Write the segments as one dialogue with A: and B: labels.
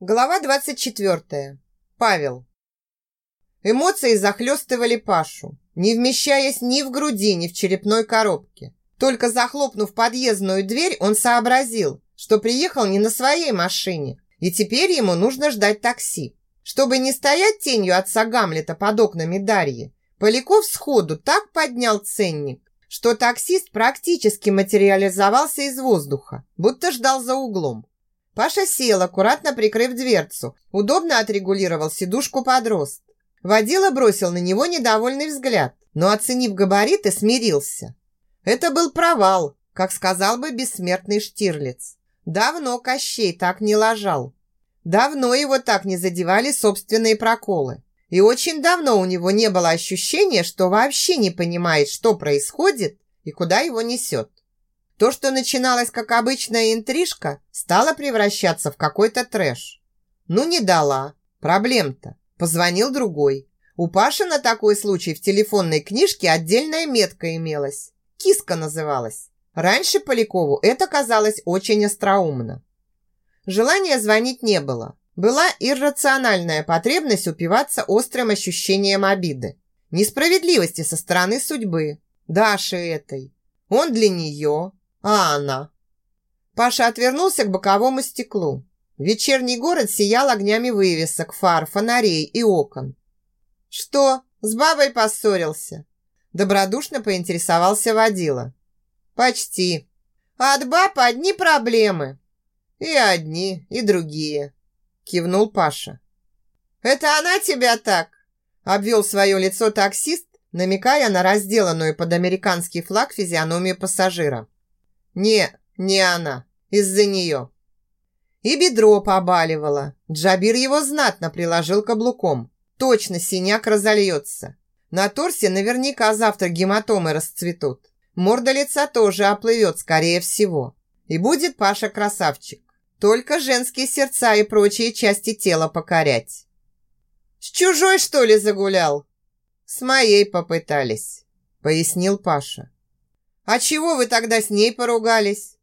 A: Глава 24. Павел. Эмоции захлестывали Пашу, не вмещаясь ни в груди, ни в черепной коробке. Только захлопнув подъездную дверь, он сообразил, что приехал не на своей машине, и теперь ему нужно ждать такси. Чтобы не стоять тенью отца Гамлета под окнами Дарьи, Поляков сходу так поднял ценник, что таксист практически материализовался из воздуха, будто ждал за углом. Паша сел, аккуратно прикрыв дверцу, удобно отрегулировал сидушку под рост. Водила бросил на него недовольный взгляд, но, оценив габариты, смирился. Это был провал, как сказал бы бессмертный Штирлиц. Давно Кощей так не лажал. Давно его так не задевали собственные проколы. И очень давно у него не было ощущения, что вообще не понимает, что происходит и куда его несет. То, что начиналось как обычная интрижка, стало превращаться в какой-то трэш. Ну, не дала. Проблем-то. Позвонил другой. У Паши на такой случай в телефонной книжке отдельная метка имелась. Киска называлась. Раньше Полякову это казалось очень остроумно. Желания звонить не было. Была иррациональная потребность упиваться острым ощущением обиды. Несправедливости со стороны судьбы. Даши этой. Он для нее, а она? Паша отвернулся к боковому стеклу. Вечерний город сиял огнями вывесок, фар, фонарей и окон. «Что, с бабой поссорился?» Добродушно поинтересовался водила. «Почти. От баб одни проблемы». «И одни, и другие», кивнул Паша. «Это она тебя так?» обвел свое лицо таксист, намекая на разделанную под американский флаг физиономию пассажира. «Не, не она. Из-за нее». И бедро побаливало. Джабир его знатно приложил каблуком. Точно синяк разольется. На торсе наверняка завтра гематомы расцветут. Морда лица тоже оплывет, скорее всего. И будет Паша красавчик. Только женские сердца и прочие части тела покорять. «С чужой, что ли, загулял?» «С моей попытались», — пояснил Паша. «А чего вы тогда с ней поругались?»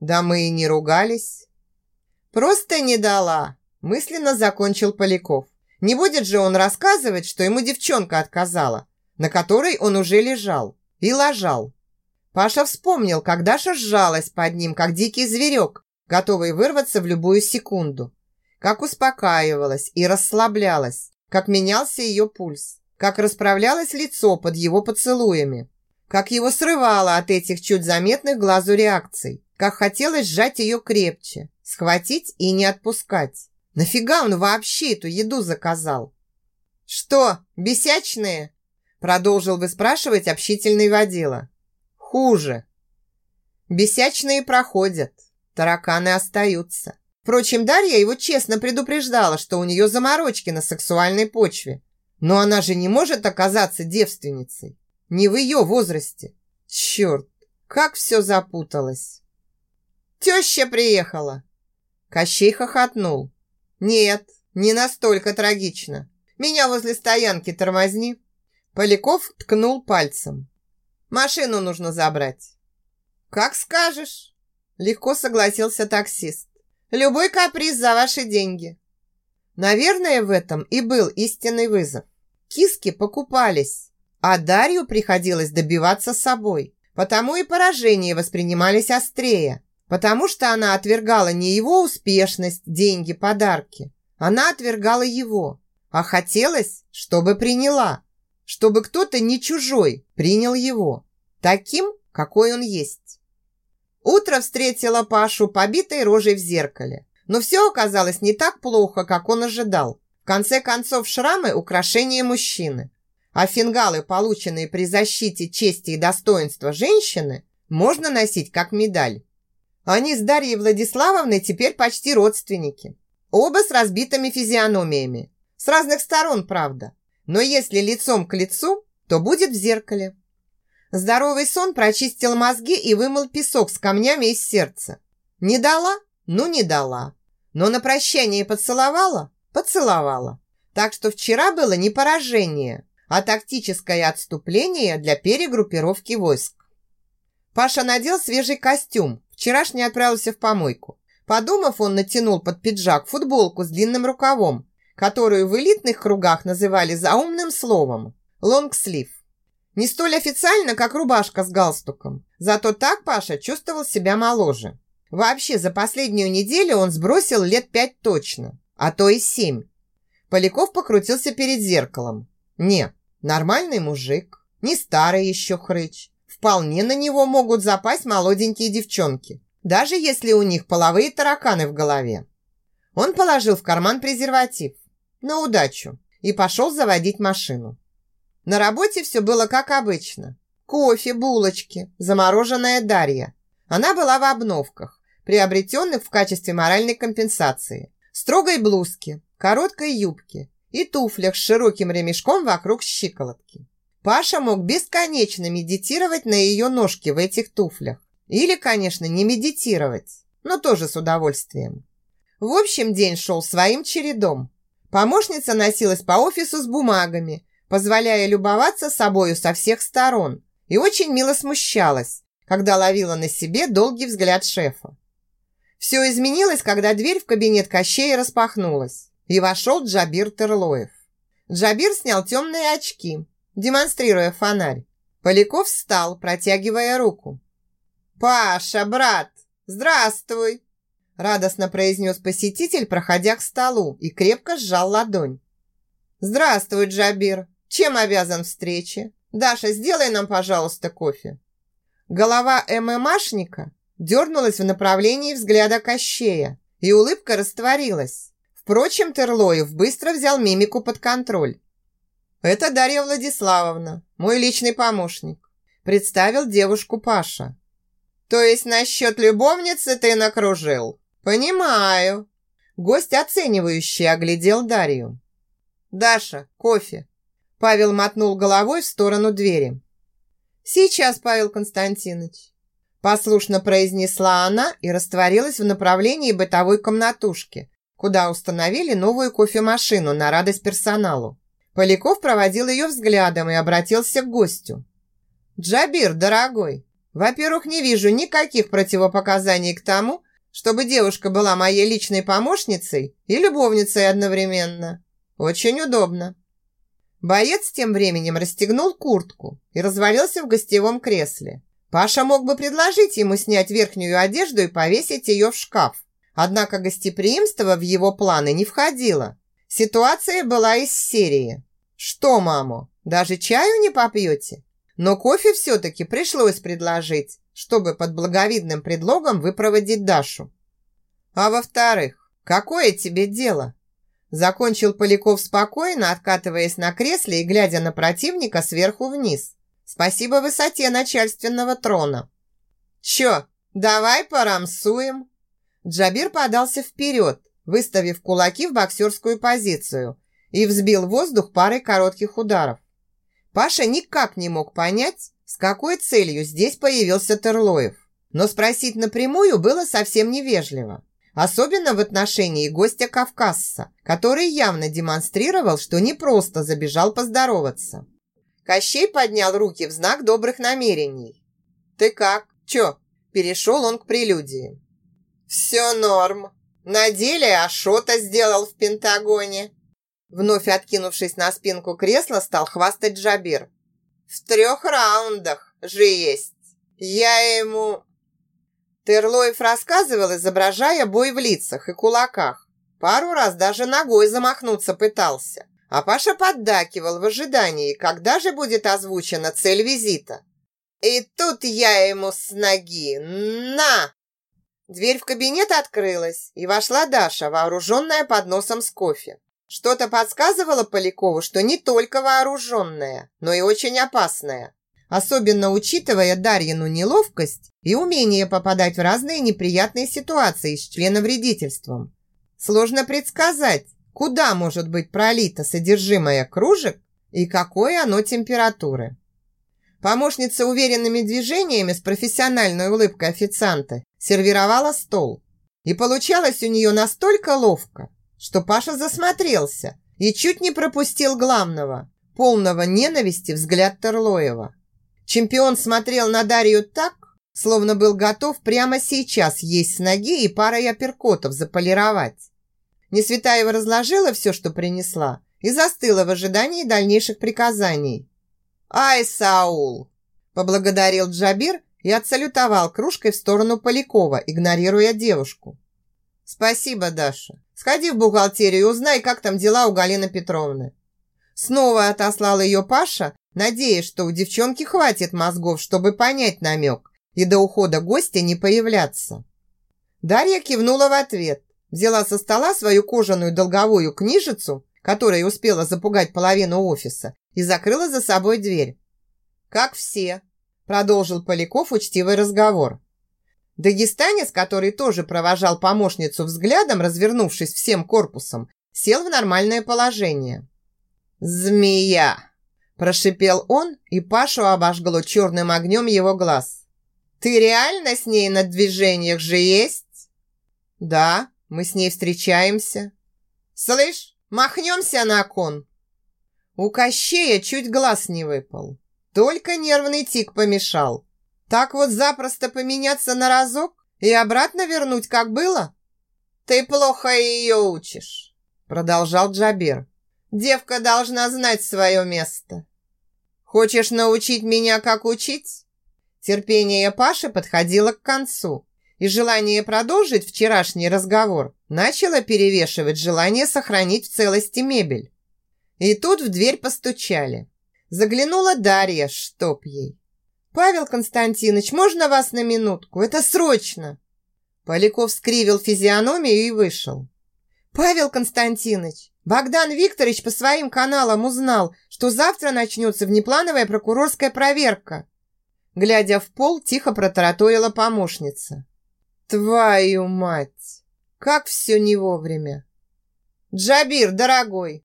A: «Да мы и не ругались». «Просто не дала», – мысленно закончил Поляков. «Не будет же он рассказывать, что ему девчонка отказала, на которой он уже лежал и ложал». Паша вспомнил, как Даша сжалась под ним, как дикий зверек, готовый вырваться в любую секунду. Как успокаивалась и расслаблялась, как менялся ее пульс, как расправлялось лицо под его поцелуями как его срывало от этих чуть заметных глазу реакций, как хотелось сжать ее крепче, схватить и не отпускать. Нафига он вообще эту еду заказал? «Что, бесячные?» Продолжил выспрашивать общительный водила. «Хуже. Бесячные проходят, тараканы остаются. Впрочем, Дарья его честно предупреждала, что у нее заморочки на сексуальной почве. Но она же не может оказаться девственницей. Не в ее возрасте. Черт, как все запуталось. Теща приехала. Кощей хохотнул. Нет, не настолько трагично. Меня возле стоянки тормозни. Поляков ткнул пальцем. Машину нужно забрать. Как скажешь. Легко согласился таксист. Любой каприз за ваши деньги. Наверное, в этом и был истинный вызов. Киски покупались. А Дарью приходилось добиваться собой. Потому и поражения воспринимались острее. Потому что она отвергала не его успешность, деньги, подарки. Она отвергала его. А хотелось, чтобы приняла. Чтобы кто-то не чужой принял его. Таким, какой он есть. Утро встретило Пашу побитой рожей в зеркале. Но все оказалось не так плохо, как он ожидал. В конце концов, шрамы – украшение мужчины а фингалы, полученные при защите чести и достоинства женщины, можно носить как медаль. Они с Дарьей Владиславовной теперь почти родственники. Оба с разбитыми физиономиями. С разных сторон, правда. Но если лицом к лицу, то будет в зеркале. Здоровый сон прочистил мозги и вымыл песок с камнями из сердца. Не дала? Ну, не дала. Но на прощание поцеловала? Поцеловала. Так что вчера было не поражение, а тактическое отступление для перегруппировки войск. Паша надел свежий костюм, вчерашний отправился в помойку. Подумав, он натянул под пиджак футболку с длинным рукавом, которую в элитных кругах называли заумным словом – лонгслив. Не столь официально, как рубашка с галстуком, зато так Паша чувствовал себя моложе. Вообще, за последнюю неделю он сбросил лет пять точно, а то и семь. Поляков покрутился перед зеркалом. Не, нормальный мужик, не старый еще хрыч. Вполне на него могут запасть молоденькие девчонки даже если у них половые тараканы в голове. Он положил в карман презерватив на удачу и пошел заводить машину. На работе все было как обычно. Кофе, булочки, замороженная Дарья. Она была в обновках, приобретенных в качестве моральной компенсации. Строгой блузке, короткой юбке и туфлях с широким ремешком вокруг щиколотки. Паша мог бесконечно медитировать на ее ножке в этих туфлях. Или, конечно, не медитировать, но тоже с удовольствием. В общем, день шел своим чередом. Помощница носилась по офису с бумагами, позволяя любоваться собою со всех сторон, и очень мило смущалась, когда ловила на себе долгий взгляд шефа. Все изменилось, когда дверь в кабинет Кощея распахнулась, и вошел Джабир Терлоев. Джабир снял темные очки, демонстрируя фонарь. Поляков встал, протягивая руку. «Паша, брат, здравствуй!» Радостно произнес посетитель, проходя к столу, и крепко сжал ладонь. «Здравствуй, Джабир! Чем обязан встрече? Даша, сделай нам, пожалуйста, кофе!» Голова ММАшника дернулась в направлении взгляда Кощея, и улыбка растворилась. Впрочем, Терлоев быстро взял мимику под контроль. «Это Дарья Владиславовна, мой личный помощник», представил девушку Паша. То есть насчет любовницы ты накружил? Понимаю. Гость оценивающий оглядел Дарью. Даша, кофе. Павел мотнул головой в сторону двери. Сейчас, Павел Константинович. Послушно произнесла она и растворилась в направлении бытовой комнатушки, куда установили новую кофемашину на радость персоналу. Поляков проводил ее взглядом и обратился к гостю. «Джабир, дорогой, во-первых, не вижу никаких противопоказаний к тому, чтобы девушка была моей личной помощницей и любовницей одновременно. Очень удобно. Боец тем временем расстегнул куртку и развалился в гостевом кресле. Паша мог бы предложить ему снять верхнюю одежду и повесить ее в шкаф. Однако гостеприимство в его планы не входило. Ситуация была из серии. «Что, маму, даже чаю не попьете?» Но кофе все-таки пришлось предложить, чтобы под благовидным предлогом выпроводить Дашу. А во-вторых, какое тебе дело? Закончил Поляков спокойно, откатываясь на кресле и глядя на противника сверху вниз. Спасибо высоте начальственного трона. Чё, давай порамсуем? Джабир подался вперед, выставив кулаки в боксерскую позицию и взбил воздух парой коротких ударов. Паша никак не мог понять, с какой целью здесь появился Терлоев. Но спросить напрямую было совсем невежливо. Особенно в отношении гостя Кавказца, который явно демонстрировал, что не просто забежал поздороваться. Кощей поднял руки в знак добрых намерений. «Ты как? Чё?» Перешел он к прелюдии. «Все норм. На деле Ашота сделал в Пентагоне. Вновь откинувшись на спинку кресла, стал хвастать Джабир. «В трех раундах же есть. Я ему...» Терлоев рассказывал, изображая бой в лицах и кулаках. Пару раз даже ногой замахнуться пытался. А Паша поддакивал в ожидании, когда же будет озвучена цель визита. И тут я ему с ноги «На!» Дверь в кабинет открылась, и вошла Даша, вооруженная подносом с кофе. Что-то подсказывало Полякову, что не только вооруженная, но и очень опасная. Особенно учитывая Дарьину неловкость и умение попадать в разные неприятные ситуации с членовредительством. Сложно предсказать, куда может быть пролито содержимое кружек и какой оно температуры. Помощница уверенными движениями с профессиональной улыбкой официанта сервировала стол. И получалось у нее настолько ловко, что Паша засмотрелся и чуть не пропустил главного, полного ненависти взгляд Терлоева. Чемпион смотрел на Дарью так, словно был готов прямо сейчас есть с ноги и парой апперкотов заполировать. Несветаева разложила все, что принесла, и застыла в ожидании дальнейших приказаний. «Ай, Саул!» – поблагодарил Джабир и отсалютовал кружкой в сторону Полякова, игнорируя девушку. «Спасибо, Даша. Сходи в бухгалтерию и узнай, как там дела у Галины Петровны». Снова отослал ее Паша, надеясь, что у девчонки хватит мозгов, чтобы понять намек и до ухода гостя не появляться. Дарья кивнула в ответ, взяла со стола свою кожаную долговую книжицу, которая успела запугать половину офиса, и закрыла за собой дверь. «Как все», – продолжил Поляков учтивый разговор. Дагестанец, который тоже провожал помощницу взглядом, развернувшись всем корпусом, сел в нормальное положение. «Змея!» – прошипел он, и Пашу обожгло черным огнем его глаз. «Ты реально с ней на движениях же есть?» «Да, мы с ней встречаемся». «Слышь, махнемся на кон!» У Кощея чуть глаз не выпал. Только нервный тик помешал. Так вот запросто поменяться на разок и обратно вернуть, как было? Ты плохо ее учишь, продолжал Джабир. Девка должна знать свое место. Хочешь научить меня, как учить? Терпение Паши подходило к концу, и желание продолжить вчерашний разговор начало перевешивать желание сохранить в целости мебель. И тут в дверь постучали. Заглянула Дарья, чтоб ей. «Павел Константинович, можно вас на минутку? Это срочно!» Поляков скривил физиономию и вышел. «Павел Константинович, Богдан Викторович по своим каналам узнал, что завтра начнется внеплановая прокурорская проверка». Глядя в пол, тихо протараторила помощница. «Твою мать! Как все не вовремя!» «Джабир, дорогой!»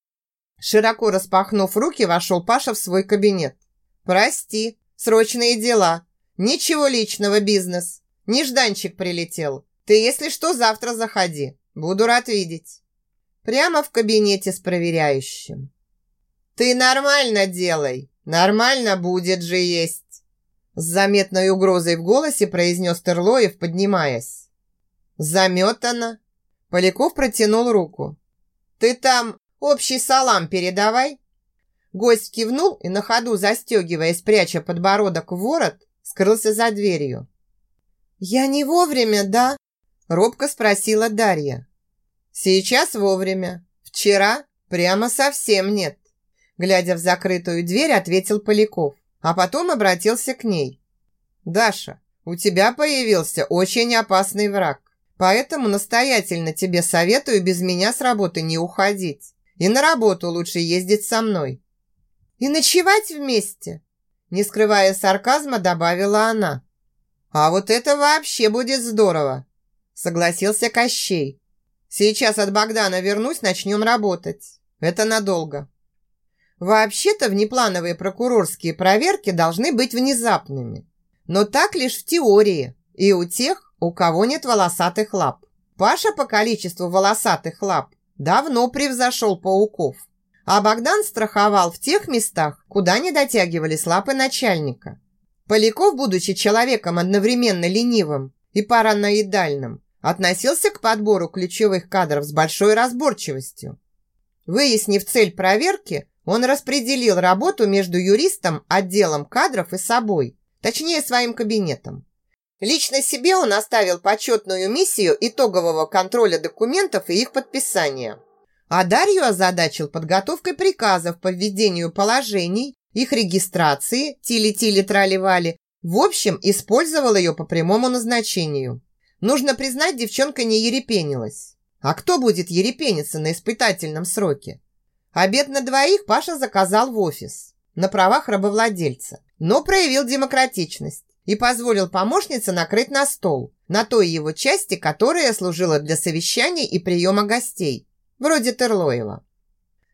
A: Широко распахнув руки, вошел Паша в свой кабинет. «Прости, Срочные дела. Ничего личного, бизнес. Нежданчик прилетел. Ты, если что, завтра заходи. Буду рад видеть. Прямо в кабинете с проверяющим. Ты нормально делай. Нормально будет же есть. С заметной угрозой в голосе произнес Терлоев, поднимаясь. Заметано. Поляков протянул руку. Ты там общий салам передавай. Гость кивнул и на ходу, застегиваясь, пряча подбородок в ворот, скрылся за дверью. «Я не вовремя, да?» – робко спросила Дарья. «Сейчас вовремя. Вчера прямо совсем нет». Глядя в закрытую дверь, ответил Поляков, а потом обратился к ней. «Даша, у тебя появился очень опасный враг, поэтому настоятельно тебе советую без меня с работы не уходить. И на работу лучше ездить со мной. И ночевать вместе?» Не скрывая сарказма, добавила она. «А вот это вообще будет здорово!» Согласился Кощей. «Сейчас от Богдана вернусь, начнем работать. Это надолго». Вообще-то внеплановые прокурорские проверки должны быть внезапными. Но так лишь в теории и у тех, у кого нет волосатых лап. Паша по количеству волосатых лап давно превзошел пауков а Богдан страховал в тех местах, куда не дотягивались лапы начальника. Поляков, будучи человеком одновременно ленивым и параноидальным, относился к подбору ключевых кадров с большой разборчивостью. Выяснив цель проверки, он распределил работу между юристом, отделом кадров и собой, точнее своим кабинетом. Лично себе он оставил почетную миссию итогового контроля документов и их подписания – а Дарью озадачил подготовкой приказов по введению положений, их регистрации, тили-тили-трали-вали. В общем, использовал ее по прямому назначению. Нужно признать, девчонка не ерепенилась. А кто будет ерепениться на испытательном сроке? Обед на двоих Паша заказал в офис на правах рабовладельца, но проявил демократичность и позволил помощнице накрыть на стол на той его части, которая служила для совещаний и приема гостей вроде Терлоева.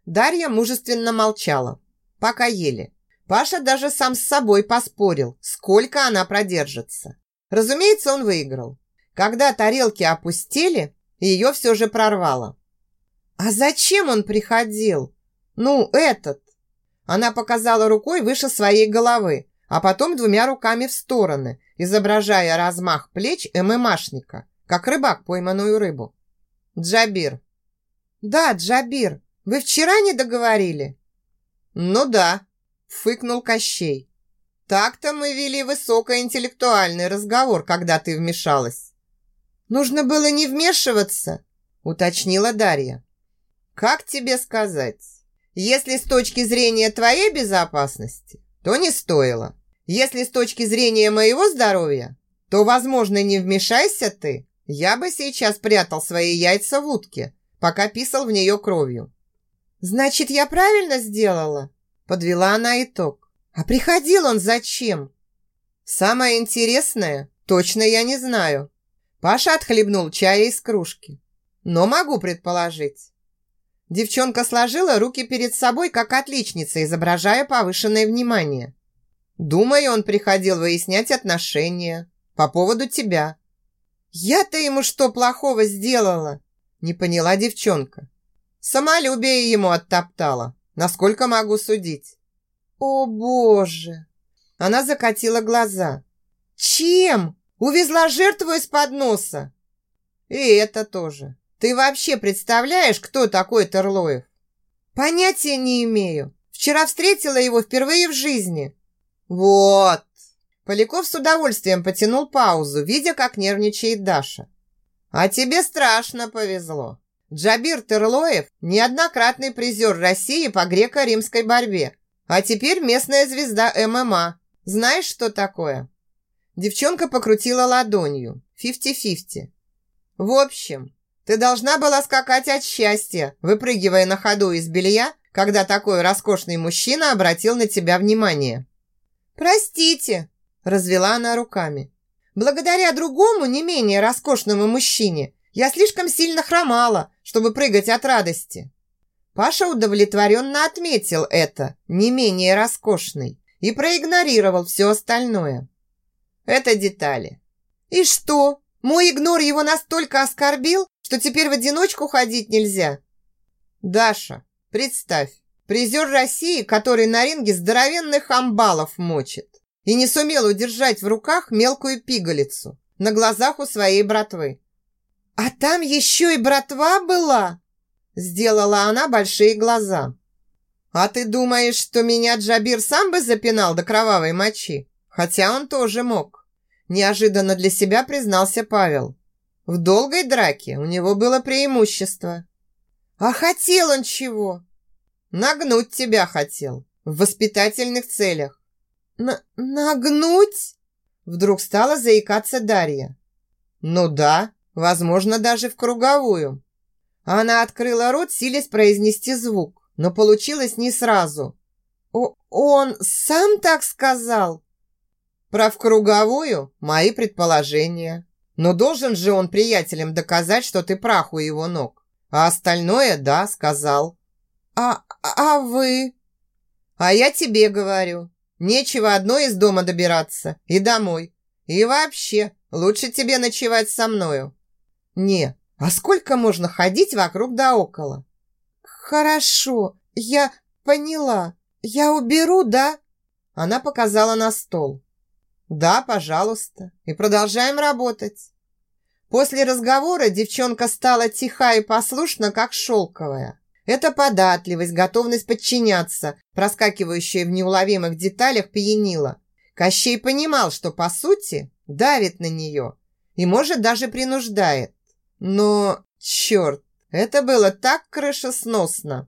A: Дарья мужественно молчала, пока ели. Паша даже сам с собой поспорил, сколько она продержится. Разумеется, он выиграл. Когда тарелки опустили, ее все же прорвало. «А зачем он приходил? Ну, этот!» Она показала рукой выше своей головы, а потом двумя руками в стороны изображая размах плеч ММАшника, как рыбак пойманную рыбу. «Джабир». «Да, Джабир, вы вчера не договорили?» «Ну да», – фыкнул Кощей. «Так-то мы вели высокоинтеллектуальный разговор, когда ты вмешалась». «Нужно было не вмешиваться», – уточнила Дарья. «Как тебе сказать? Если с точки зрения твоей безопасности, то не стоило. Если с точки зрения моего здоровья, то, возможно, не вмешайся ты, я бы сейчас прятал свои яйца в утке, пока писал в нее кровью. «Значит, я правильно сделала?» Подвела она итог. «А приходил он зачем?» «Самое интересное, точно я не знаю». Паша отхлебнул чая из кружки. «Но могу предположить». Девчонка сложила руки перед собой, как отличница, изображая повышенное внимание. «Думаю, он приходил выяснять отношения по поводу тебя». «Я-то ему что плохого сделала?» Не поняла девчонка. Самолюбие ему оттоптала, насколько могу судить. О, боже! Она закатила глаза. Чем? Увезла жертву из-под носа? И это тоже. Ты вообще представляешь, кто такой Терлоев? Понятия не имею. Вчера встретила его впервые в жизни. Вот. Поляков с удовольствием потянул паузу, видя, как нервничает Даша. А тебе страшно повезло. Джабир Терлоев – неоднократный призер России по греко-римской борьбе, а теперь местная звезда ММА. Знаешь, что такое? Девчонка покрутила ладонью. Фифти-фифти. В общем, ты должна была скакать от счастья, выпрыгивая на ходу из белья, когда такой роскошный мужчина обратил на тебя внимание. «Простите», – развела она руками. «Благодаря другому, не менее роскошному мужчине, я слишком сильно хромала, чтобы прыгать от радости. Паша удовлетворенно отметил это, не менее роскошный, и проигнорировал все остальное. Это детали. И что? Мой игнор его настолько оскорбил, что теперь в одиночку ходить нельзя? Даша, представь, призер России, который на ринге здоровенных амбалов мочит и не сумел удержать в руках мелкую пигалицу на глазах у своей братвы. «А там еще и братва была?» Сделала она большие глаза. «А ты думаешь, что меня Джабир сам бы запинал до кровавой мочи? Хотя он тоже мог». Неожиданно для себя признался Павел. В долгой драке у него было преимущество. «А хотел он чего?» «Нагнуть тебя хотел. В воспитательных целях». Н «Нагнуть?» Вдруг стала заикаться Дарья. «Ну да, Возможно, даже в круговую. Она открыла рот, силясь произнести звук, но получилось не сразу. О, он сам так сказал? Про в круговую мои предположения. Но должен же он приятелям доказать, что ты прах у его ног. А остальное, да, сказал. А, а вы? А я тебе говорю. Нечего одной из дома добираться и домой. И вообще, лучше тебе ночевать со мною. «Не, а сколько можно ходить вокруг да около?» «Хорошо, я поняла. Я уберу, да?» Она показала на стол. «Да, пожалуйста. И продолжаем работать». После разговора девчонка стала тиха и послушна, как шелковая. Эта податливость, готовность подчиняться, проскакивающая в неуловимых деталях, пьянила. Кощей понимал, что, по сути, давит на нее и, может, даже принуждает. Но, черт, это было так крышесносно.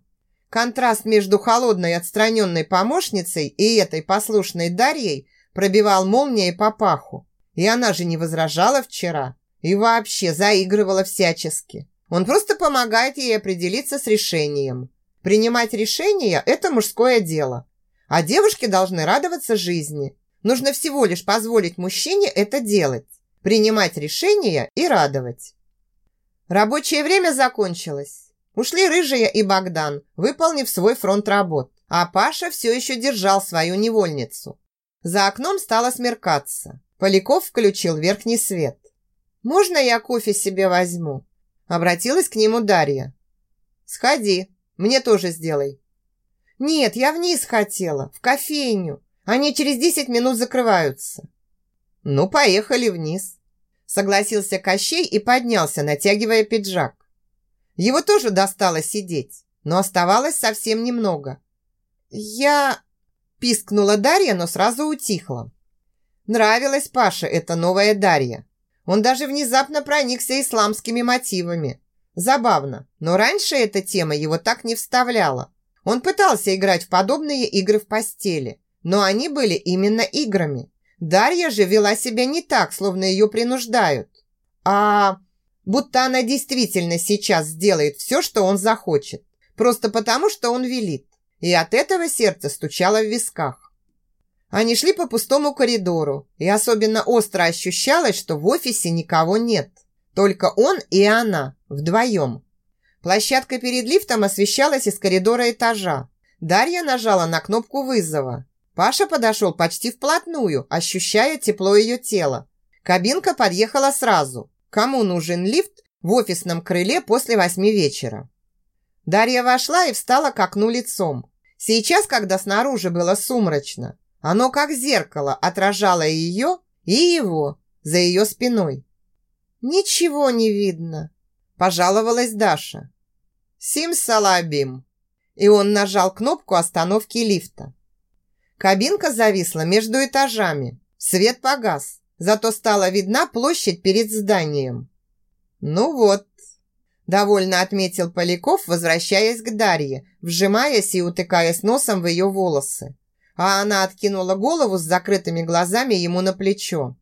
A: Контраст между холодной отстраненной помощницей и этой послушной Дарьей пробивал молнией по паху. И она же не возражала вчера. И вообще заигрывала всячески. Он просто помогает ей определиться с решением. Принимать решения – это мужское дело. А девушки должны радоваться жизни. Нужно всего лишь позволить мужчине это делать. Принимать решения и радовать. Рабочее время закончилось. Ушли Рыжая и Богдан, выполнив свой фронт работ. А Паша все еще держал свою невольницу. За окном стало смеркаться. Поляков включил верхний свет. «Можно я кофе себе возьму?» Обратилась к нему Дарья. «Сходи, мне тоже сделай». «Нет, я вниз хотела, в кофейню. Они через десять минут закрываются». Ну, поехали вниз. Согласился Кощей и поднялся, натягивая пиджак. Его тоже достало сидеть, но оставалось совсем немного. «Я...» – пискнула Дарья, но сразу утихла. Нравилась Паше эта новая Дарья. Он даже внезапно проникся исламскими мотивами. Забавно, но раньше эта тема его так не вставляла. Он пытался играть в подобные игры в постели, но они были именно играми. Дарья же вела себя не так, словно ее принуждают, а будто она действительно сейчас сделает все, что он захочет, просто потому, что он велит. И от этого сердце стучало в висках. Они шли по пустому коридору, и особенно остро ощущалось, что в офисе никого нет. Только он и она, вдвоем. Площадка перед лифтом освещалась из коридора этажа. Дарья нажала на кнопку вызова. Паша подошел почти вплотную, ощущая тепло ее тела. Кабинка подъехала сразу. Кому нужен лифт в офисном крыле после восьми вечера? Дарья вошла и встала к окну лицом. Сейчас, когда снаружи было сумрачно, оно как зеркало отражало ее и его за ее спиной. «Ничего не видно», – пожаловалась Даша. «Сим салабим». И он нажал кнопку остановки лифта. Кабинка зависла между этажами. Свет погас, зато стала видна площадь перед зданием. «Ну вот», – довольно отметил Поляков, возвращаясь к Дарье, вжимаясь и утыкаясь носом в ее волосы. А она откинула голову с закрытыми глазами ему на плечо.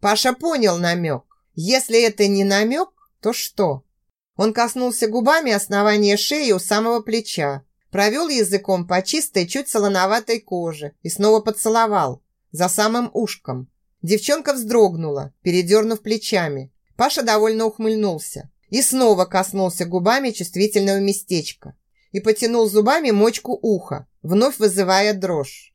A: Паша понял намек. Если это не намек, то что? Он коснулся губами основания шеи у самого плеча, Провел языком по чистой, чуть солоноватой коже и снова поцеловал, за самым ушком. Девчонка вздрогнула, передернув плечами. Паша довольно ухмыльнулся и снова коснулся губами чувствительного местечка и потянул зубами мочку уха, вновь вызывая дрожь.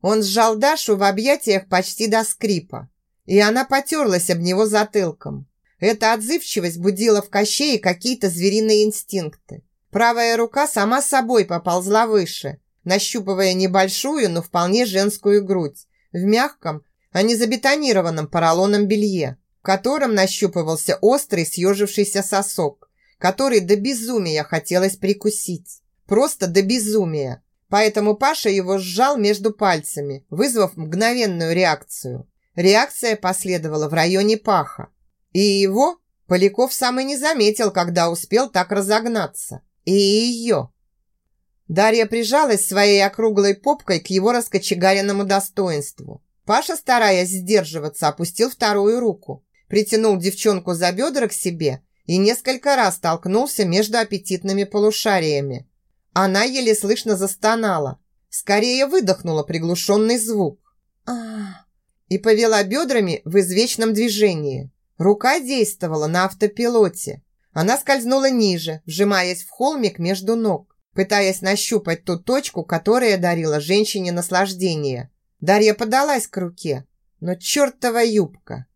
A: Он сжал Дашу в объятиях почти до скрипа, и она потерлась об него затылком. Эта отзывчивость будила в Кощее какие-то звериные инстинкты. Правая рука сама собой поползла выше, нащупывая небольшую, но вполне женскую грудь в мягком, а не забетонированном поролоном белье, в котором нащупывался острый съежившийся сосок, который до безумия хотелось прикусить. Просто до безумия. Поэтому Паша его сжал между пальцами, вызвав мгновенную реакцию. Реакция последовала в районе паха. И его Поляков сам и не заметил, когда успел так разогнаться. И ее. Дарья прижалась своей округлой попкой к его раскочегаренному достоинству. Паша, стараясь сдерживаться, опустил вторую руку, притянул девчонку за бедра к себе и несколько раз толкнулся между аппетитными полушариями. Она еле слышно застонала, скорее выдохнула приглушенный звук. а И повела бедрами в извечном движении. Рука действовала на автопилоте, она скользнула ниже, вжимаясь в холмик между ног, пытаясь нащупать ту точку, которая дарила женщине наслаждение. Дарья подалась к руке, но чертова юбка.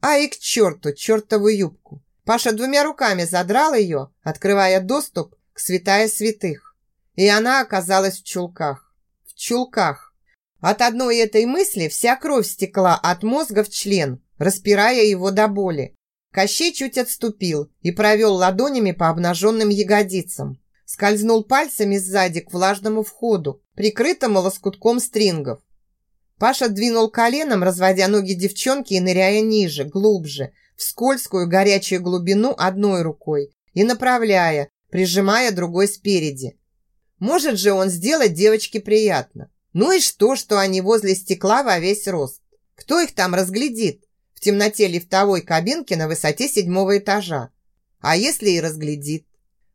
A: А и к черту чертову юбку. Паша двумя руками задрал ее, открывая доступ к святая святых. И она оказалась в чулках. В чулках. От одной этой мысли вся кровь стекла от мозга в член, распирая его до боли. Кощей чуть отступил и провел ладонями по обнаженным ягодицам. Скользнул пальцами сзади к влажному входу, прикрытому лоскутком стрингов. Паша двинул коленом, разводя ноги девчонки и ныряя ниже, глубже, в скользкую горячую глубину одной рукой и направляя, прижимая другой спереди. Может же он сделать девочке приятно. Ну и что, что они возле стекла во весь рост? Кто их там разглядит? темноте лифтовой кабинки на высоте седьмого этажа. А если и разглядит?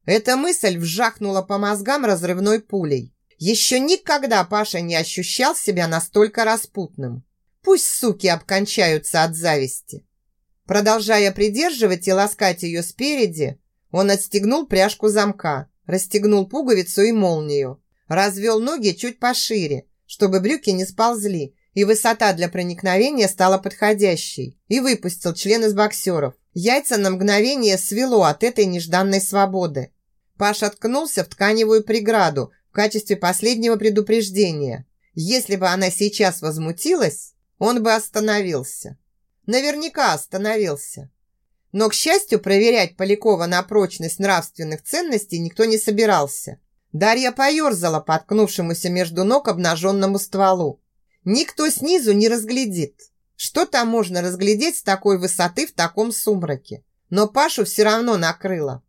A: Эта мысль вжахнула по мозгам разрывной пулей. Еще никогда Паша не ощущал себя настолько распутным. Пусть суки обкончаются от зависти. Продолжая придерживать и ласкать ее спереди, он отстегнул пряжку замка, расстегнул пуговицу и молнию, развел ноги чуть пошире, чтобы брюки не сползли, и высота для проникновения стала подходящей, и выпустил член из боксеров. Яйца на мгновение свело от этой нежданной свободы. Паша ткнулся в тканевую преграду в качестве последнего предупреждения. Если бы она сейчас возмутилась, он бы остановился. Наверняка остановился. Но, к счастью, проверять Полякова на прочность нравственных ценностей никто не собирался. Дарья поерзала по откнувшемуся между ног обнаженному стволу. Никто снизу не разглядит. Что там можно разглядеть с такой высоты в таком сумраке? Но Пашу все равно накрыло.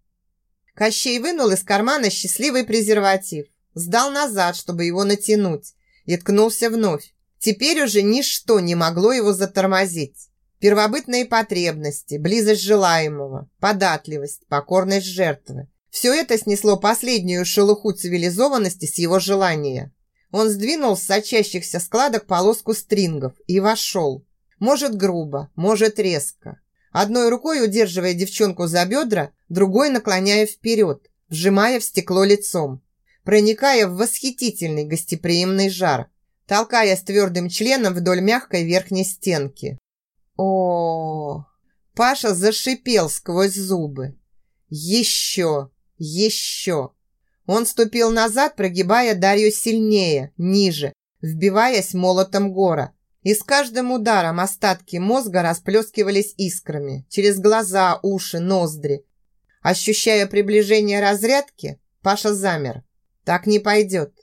A: Кощей вынул из кармана счастливый презерватив, сдал назад, чтобы его натянуть, и ткнулся вновь. Теперь уже ничто не могло его затормозить. Первобытные потребности, близость желаемого, податливость, покорность жертвы. Все это снесло последнюю шелуху цивилизованности с его желания. Он сдвинул с сочащихся складок полоску стрингов и вошел. Может грубо, может резко. Одной рукой удерживая девчонку за бедра, другой наклоняя вперед, вжимая в стекло лицом, проникая в восхитительный гостеприимный жар, толкая с твердым членом вдоль мягкой верхней стенки. О, Паша зашипел сквозь зубы. Еще, еще. Он ступил назад, прогибая Дарью сильнее, ниже, вбиваясь молотом гора. И с каждым ударом остатки мозга расплескивались искрами через глаза, уши, ноздри. Ощущая приближение разрядки, Паша замер. Так не пойдет.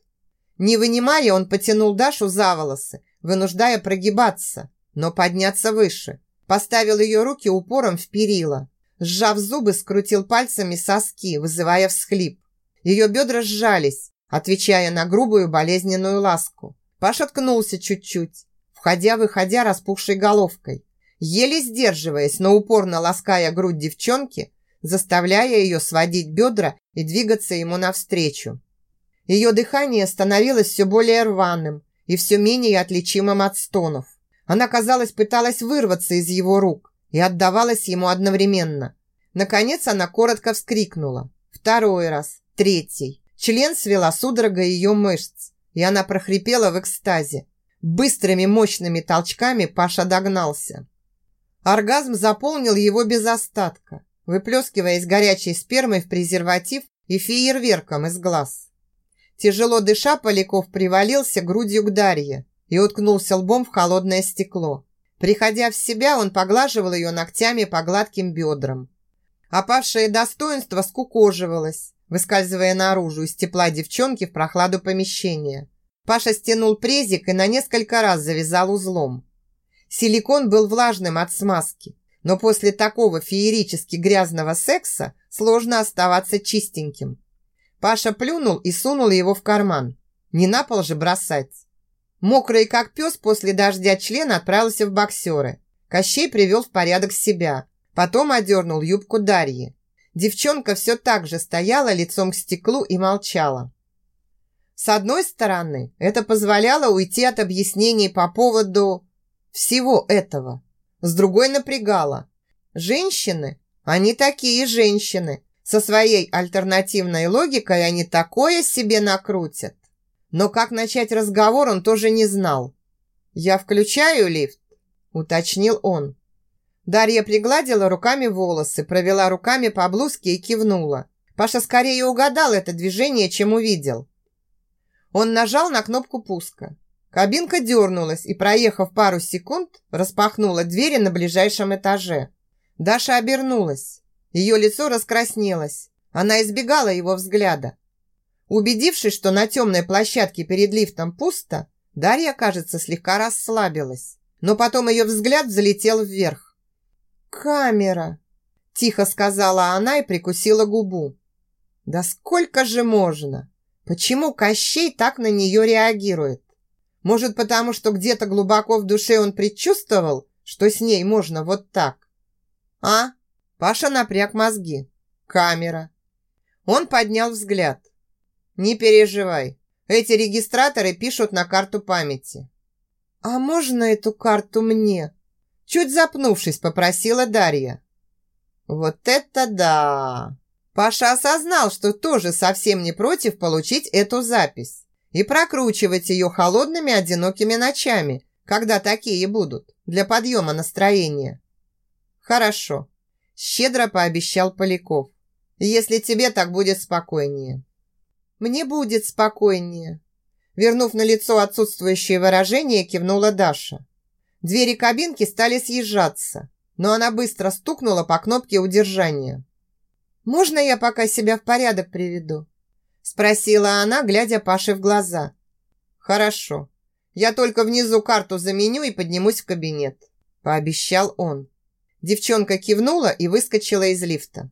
A: Не вынимая, он потянул Дашу за волосы, вынуждая прогибаться, но подняться выше. Поставил ее руки упором в перила. Сжав зубы, скрутил пальцами соски, вызывая всхлип. Ее бедра сжались, отвечая на грубую болезненную ласку. Паша ткнулся чуть-чуть, входя-выходя распухшей головкой. Еле сдерживаясь, но упорно лаская грудь девчонки, заставляя ее сводить бедра и двигаться ему навстречу. Ее дыхание становилось все более рваным и все менее отличимым от стонов. Она, казалось, пыталась вырваться из его рук и отдавалась ему одновременно. Наконец она коротко вскрикнула. Второй раз, третий. Член свела судорога ее мышц, и она прохрипела в экстазе. Быстрыми мощными толчками Паша догнался. Оргазм заполнил его без остатка, выплескиваясь горячей спермой в презерватив и фейерверком из глаз. Тяжело дыша, Поляков привалился грудью к Дарье, и уткнулся лбом в холодное стекло. Приходя в себя, он поглаживал ее ногтями по гладким бедрам. Опавшее достоинство скукоживалось, выскальзывая наружу из тепла девчонки в прохладу помещения. Паша стянул презик и на несколько раз завязал узлом. Силикон был влажным от смазки, но после такого феерически грязного секса сложно оставаться чистеньким. Паша плюнул и сунул его в карман. Не на пол же бросать. Мокрый как пес после дождя член отправился в боксеры. Кощей привел в порядок себя. Потом одернул юбку Дарьи. Девчонка все так же стояла лицом к стеклу и молчала. С одной стороны, это позволяло уйти от объяснений по поводу всего этого. С другой напрягало. Женщины, они такие женщины. Со своей альтернативной логикой они такое себе накрутят. Но как начать разговор он тоже не знал. «Я включаю лифт?» – уточнил он. Дарья пригладила руками волосы, провела руками по блузке и кивнула. Паша скорее угадал это движение, чем увидел. Он нажал на кнопку пуска. Кабинка дернулась и, проехав пару секунд, распахнула двери на ближайшем этаже. Даша обернулась. Ее лицо раскраснелось. Она избегала его взгляда. Убедившись, что на темной площадке перед лифтом пусто, Дарья, кажется, слегка расслабилась. Но потом ее взгляд залетел вверх. «Камера!» – тихо сказала она и прикусила губу. «Да сколько же можно? Почему Кощей так на нее реагирует? Может, потому что где-то глубоко в душе он предчувствовал, что с ней можно вот так? А? Паша напряг мозги. Камера. Он поднял взгляд. Не переживай. Эти регистраторы пишут на карту памяти. А можно эту карту мне? Чуть запнувшись, попросила Дарья. Вот это да! Паша осознал, что тоже совсем не против получить эту запись и прокручивать ее холодными одинокими ночами, когда такие будут, для подъема настроения. Хорошо, щедро пообещал Поляков, если тебе так будет спокойнее. Мне будет спокойнее. Вернув на лицо отсутствующее выражение, кивнула Даша. Двери кабинки стали съезжаться, но она быстро стукнула по кнопке удержания. «Можно я пока себя в порядок приведу?» Спросила она, глядя Паше в глаза. «Хорошо. Я только внизу карту заменю и поднимусь в кабинет», пообещал он. Девчонка кивнула и выскочила из лифта.